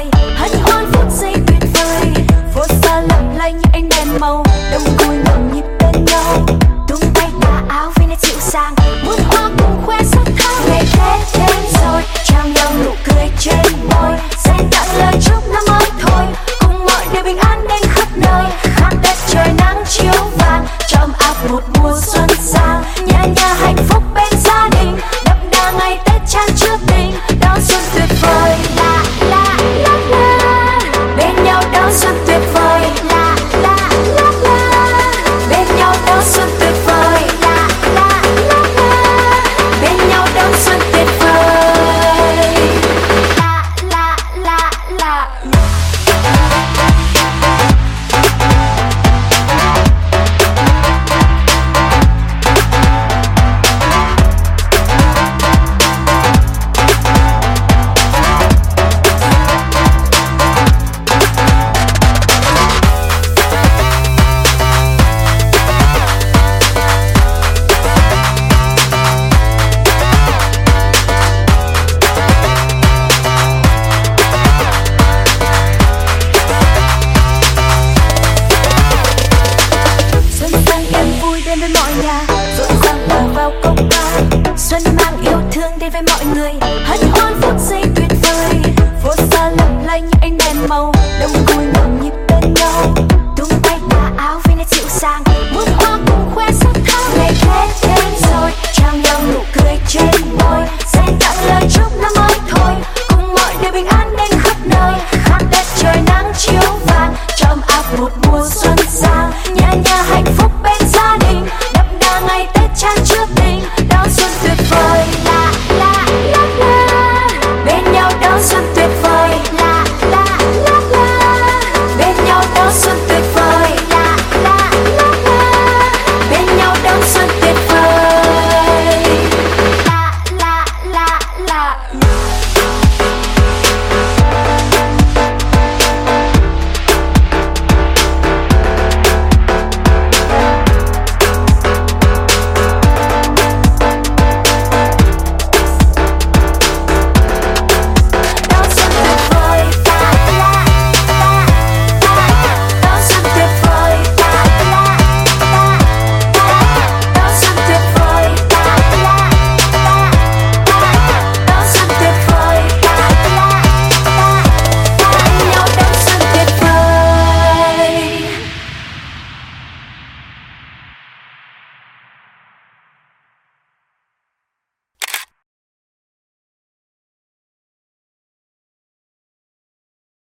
tươi hân hoan phút giây tuyệt vời. Phố xa lấp lánh ánh đèn màu. Đông vui nhộn nhịp bên nhau tung tay tà áo với nét dịu dàng. Muôn hoa cùng khoe sắc thắm ngày thế đến rồi. Trao nhau nụ cười trên môi. Sẽ tặng lời chúc năm mới thôi. Cùng mọi điều bình an đến khắp nơi. Khắp đất trời nắng chiếu vàng. Trong áp một mùa xuân đến với mọi nhà. Rộn ràng là vào công ba xuân mang yêu thương đến với mọi người. Hân hoan